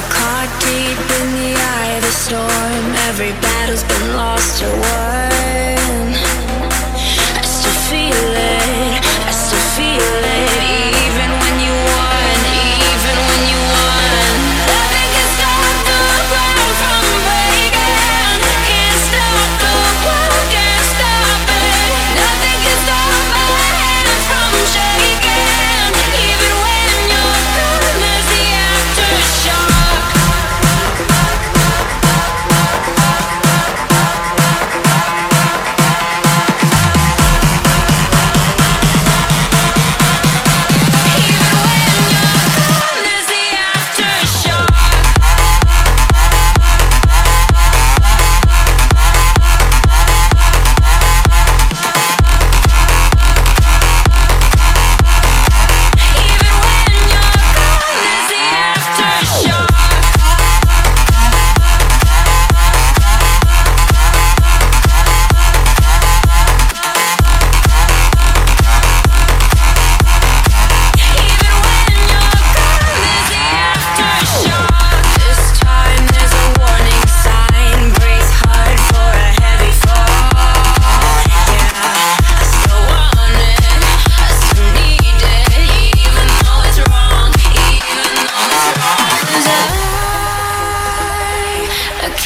Caught deep in the eye of the storm. Every battle's been lost or won.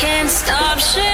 can't stop shit.